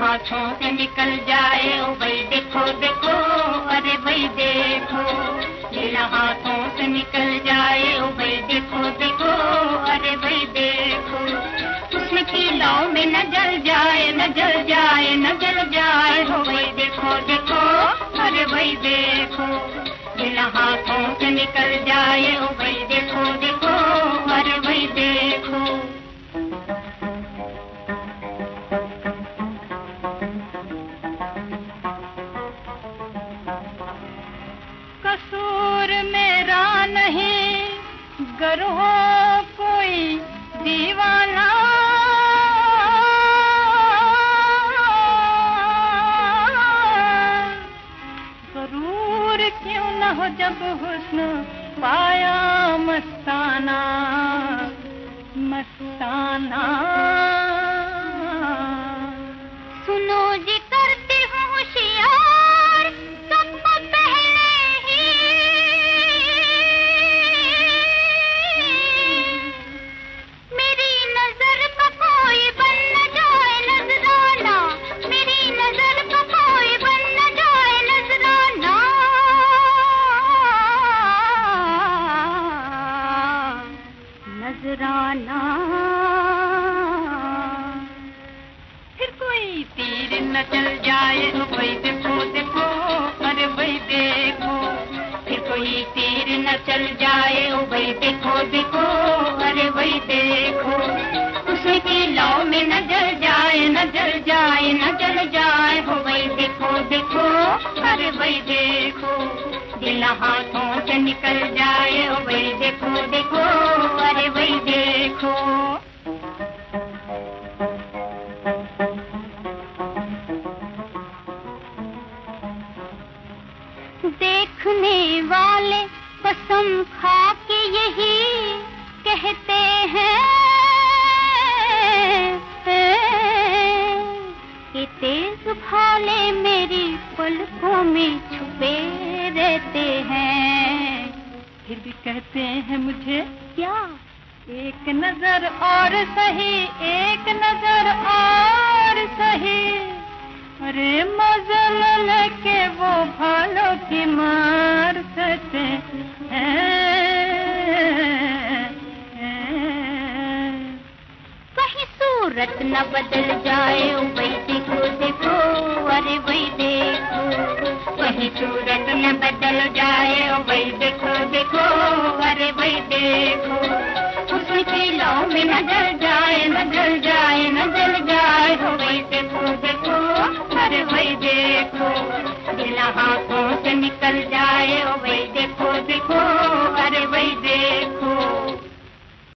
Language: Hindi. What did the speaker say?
हाथों से निकल जाए ओ भाई देखो देखो, अरे भाई देखो। दिल हाथों से निकल जाए ओ भाई देखो देखो, अरे भाई देखो। उसमें किलाओं में न जल जाए, न जल जाए, न जल जाए, हो भाई देखो देखो, अरे भाई देखो। दिल हाथों से निकल जाए ओ भाई नहीं गर हो कोई दीवाना। ज़रूर क्यों न हो जब हुस्न पाया मस्ताना मस्ताना। फिर कोई तीर न चल जाए ओ भाई देखो देखो अरे भाई देखो। फिर कोई तीर न चल जाए ओ भाई देखो देखो अरे भाई देखो। उसके लाव में न जल जाए, न जल जाए, न जल जाए हो भाई देखो देखो अरे भाई देखो। दिल हाथों से निकल जाए देखो देखो, अरे देखो। देखने वाले कसम खा के यही कहते हैं कि तेज भाले मेरी पलकों में छुपे रहते हैं। फिर भी कहते हैं मुझे क्या? एक नज़र और सही एक नज़र और सही। अरे मजल लेके वो भालों की मार सकते हैं। कहीं सूरत न बदल जाए देखो देखो अरे कहीं सूरत न बदल जाए, ओ भाई देखो देखो, अरे भाई देखो। उसकी लाओ में न